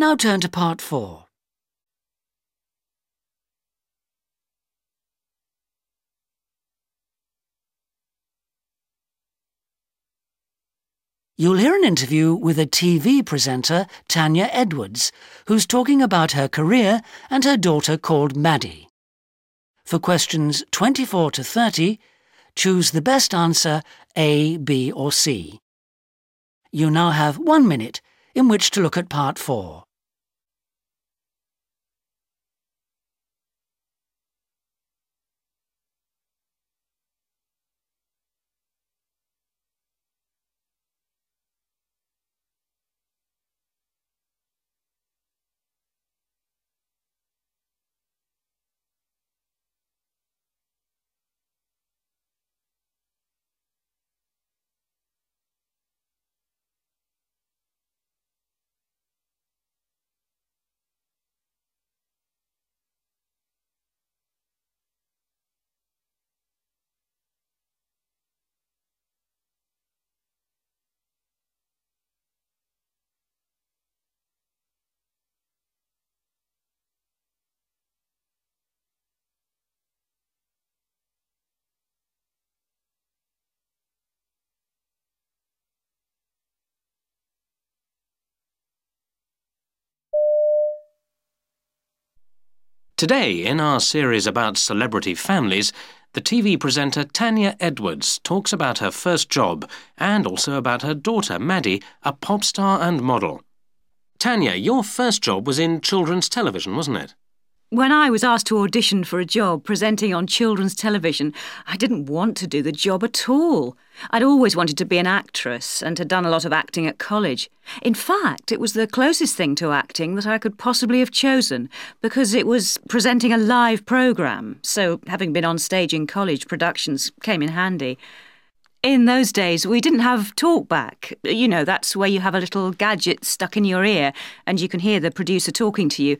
Now turn to part four. You'll hear an interview with a TV presenter, Tanya Edwards, who's talking about her career and her daughter called Maddie. For questions 24 to 30, choose the best answer A, B, or C. You now have one minute in which to look at part 4. Today, in our series about celebrity families, the TV presenter Tanya Edwards talks about her first job and also about her daughter Maddie, a pop star and model. Tanya, your first job was in children's television, wasn't it? When I was asked to audition for a job presenting on children's television, I didn't want to do the job at all. I'd always wanted to be an actress and had done a lot of acting at college. In fact, it was the closest thing to acting that I could possibly have chosen because it was presenting a live programme, so having been on stage in college, productions came in handy. In those days, we didn't have talkback. You know, that's where you have a little gadget stuck in your ear and you can hear the producer talking to you.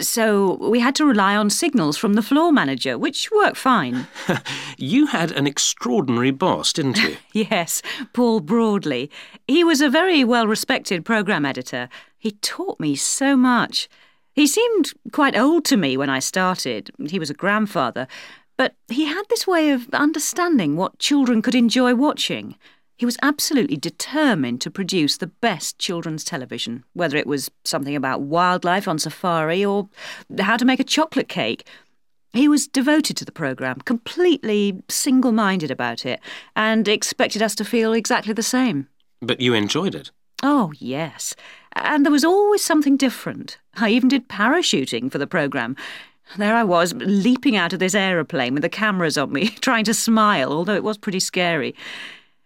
So we had to rely on signals from the floor manager, which worked fine. you had an extraordinary boss, didn't you? yes, Paul Broadley. He was a very well respected programme editor. He taught me so much. He seemed quite old to me when I started. He was a grandfather. But he had this way of understanding what children could enjoy watching. He was absolutely determined to produce the best children's television, whether it was something about wildlife on safari or how to make a chocolate cake. He was devoted to the programme, completely single minded about it, and expected us to feel exactly the same. But you enjoyed it? Oh, yes. And there was always something different. I even did parachuting for the programme. There I was, leaping out of this aeroplane with the cameras on me, trying to smile, although it was pretty scary.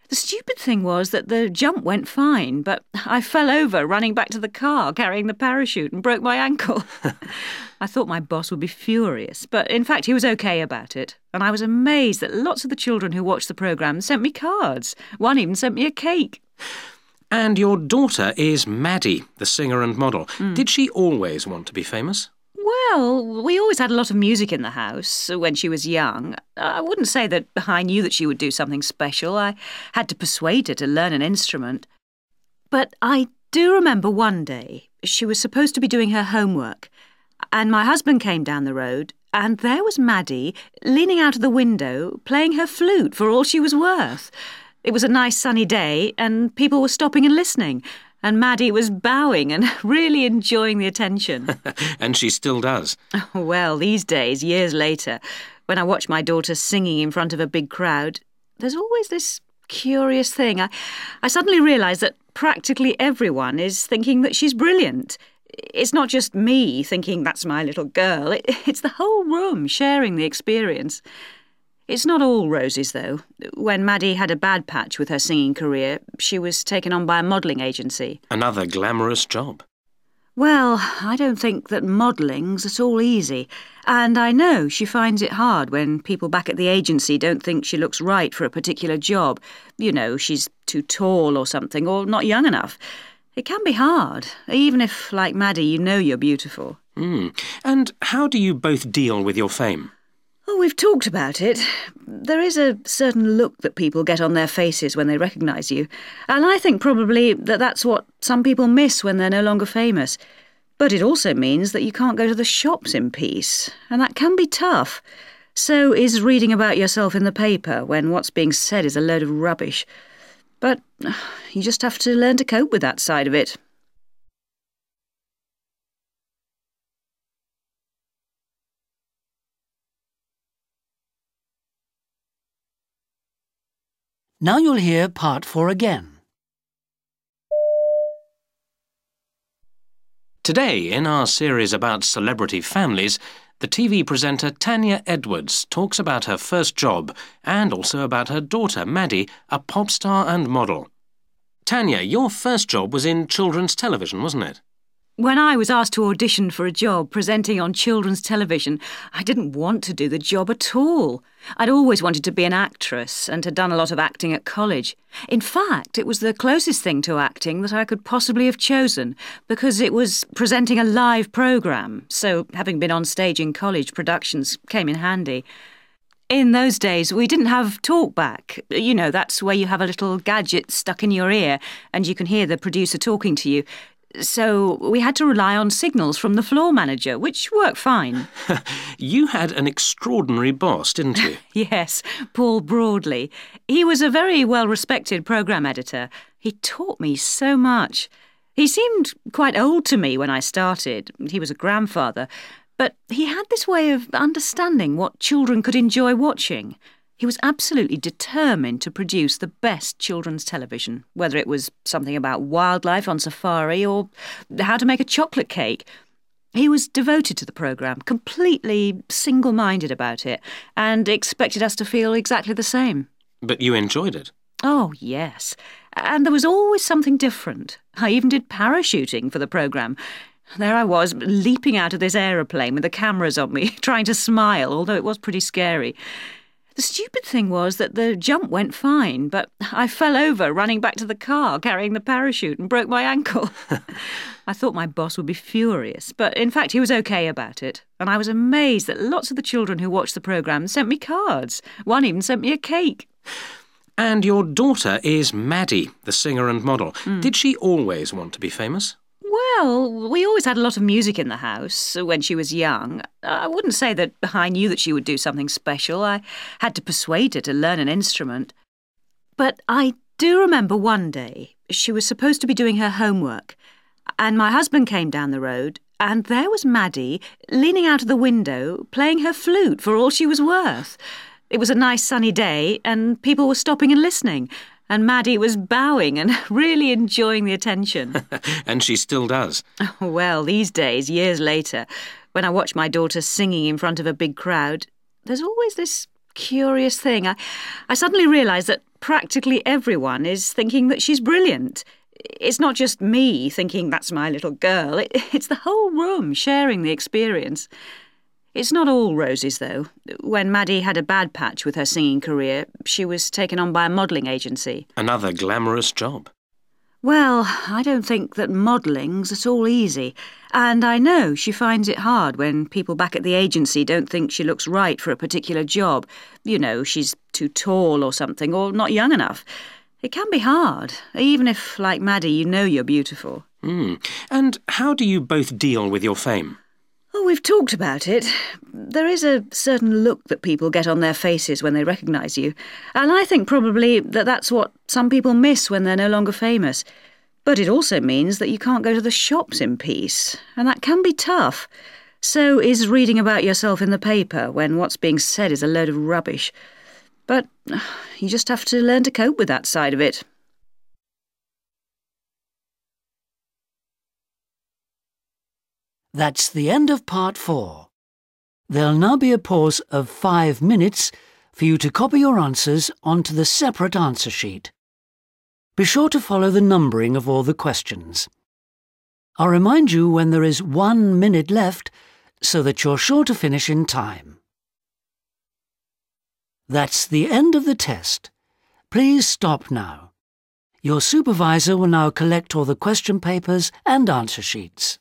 The stupid thing was that the jump went fine, but I fell over running back to the car carrying the parachute and broke my ankle. I thought my boss would be furious, but in fact he was okay about it. And I was amazed that lots of the children who watched the programme sent me cards. One even sent me a cake. And your daughter is Maddie, the singer and model. Mm. Did she always want to be famous? Well, we always had a lot of music in the house when she was young. I wouldn't say that I knew that she would do something special. I had to persuade her to learn an instrument. But I do remember one day she was supposed to be doing her homework, and my husband came down the road, and there was Maddie leaning out of the window playing her flute for all she was worth. It was a nice sunny day, and people were stopping and listening and Maddie was bowing and really enjoying the attention. and she still does. Oh, well, these days, years later, when I watch my daughter singing in front of a big crowd, there's always this curious thing. I, I suddenly realise that practically everyone is thinking that she's brilliant. It's not just me thinking that's my little girl, it, it's the whole room sharing the experience. It's not all roses, though. When Maddie had a bad patch with her singing career, she was taken on by a modelling agency. Another glamorous job. Well, I don't think that modelling's at all easy. And I know she finds it hard when people back at the agency don't think she looks right for a particular job. You know, she's too tall or something, or not young enough. It can be hard, even if, like Maddie, you know you're beautiful. Mm. And how do you both deal with your fame? Oh, we've talked about it. There is a certain look that people get on their faces when they recognise you, and I think probably that that's what some people miss when they're no longer famous. But it also means that you can't go to the shops in peace, and that can be tough. So is reading about yourself in the paper when what's being said is a load of rubbish. But you just have to learn to cope with that side of it. Now you'll hear part four again. Today, in our series about celebrity families, the TV presenter Tanya Edwards talks about her first job and also about her daughter Maddie, a pop star and model. Tanya, your first job was in children's television, wasn't it? When I was asked to audition for a job presenting on children's television, I didn't want to do the job at all. I'd always wanted to be an actress and had done a lot of acting at college. In fact, it was the closest thing to acting that I could possibly have chosen because it was presenting a live programme, so having been on stage in college, productions came in handy. In those days, we didn't have talkback. You know, that's where you have a little gadget stuck in your ear and you can hear the producer talking to you. So we had to rely on signals from the floor manager, which worked fine. you had an extraordinary boss, didn't you? yes, Paul Broadley. He was a very well respected programme editor. He taught me so much. He seemed quite old to me when I started. He was a grandfather. But he had this way of understanding what children could enjoy watching. He was absolutely determined to produce the best children's television, whether it was something about wildlife on safari or how to make a chocolate cake. He was devoted to the programme, completely single minded about it, and expected us to feel exactly the same. But you enjoyed it? Oh, yes. And there was always something different. I even did parachuting for the programme. There I was, leaping out of this aeroplane with the cameras on me, trying to smile, although it was pretty scary. The stupid thing was that the jump went fine, but I fell over running back to the car carrying the parachute and broke my ankle. I thought my boss would be furious, but in fact he was okay about it. And I was amazed that lots of the children who watched the programme sent me cards. One even sent me a cake. And your daughter is Maddie, the singer and model. Mm. Did she always want to be famous? Well, we always had a lot of music in the house when she was young. I wouldn't say that I knew that she would do something special. I had to persuade her to learn an instrument. But I do remember one day she was supposed to be doing her homework, and my husband came down the road, and there was Maddie leaning out of the window playing her flute for all she was worth. It was a nice sunny day, and people were stopping and listening and Maddie was bowing and really enjoying the attention. and she still does. Well, these days, years later, when I watch my daughter singing in front of a big crowd, there's always this curious thing. I, I suddenly realise that practically everyone is thinking that she's brilliant. It's not just me thinking that's my little girl, it, it's the whole room sharing the experience. It's not all roses, though. When Maddie had a bad patch with her singing career, she was taken on by a modelling agency. Another glamorous job. Well, I don't think that modelling's at all easy. And I know she finds it hard when people back at the agency don't think she looks right for a particular job. You know, she's too tall or something, or not young enough. It can be hard, even if, like Maddie, you know you're beautiful. Mm. And how do you both deal with your fame? We've talked about it. There is a certain look that people get on their faces when they recognise you, and I think probably that that's what some people miss when they're no longer famous. But it also means that you can't go to the shops in peace, and that can be tough. So is reading about yourself in the paper when what's being said is a load of rubbish. But you just have to learn to cope with that side of it. That's the end of part four. There'll now be a pause of five minutes for you to copy your answers onto the separate answer sheet. Be sure to follow the numbering of all the questions. I'll remind you when there is one minute left so that you're sure to finish in time. That's the end of the test. Please stop now. Your supervisor will now collect all the question papers and answer sheets.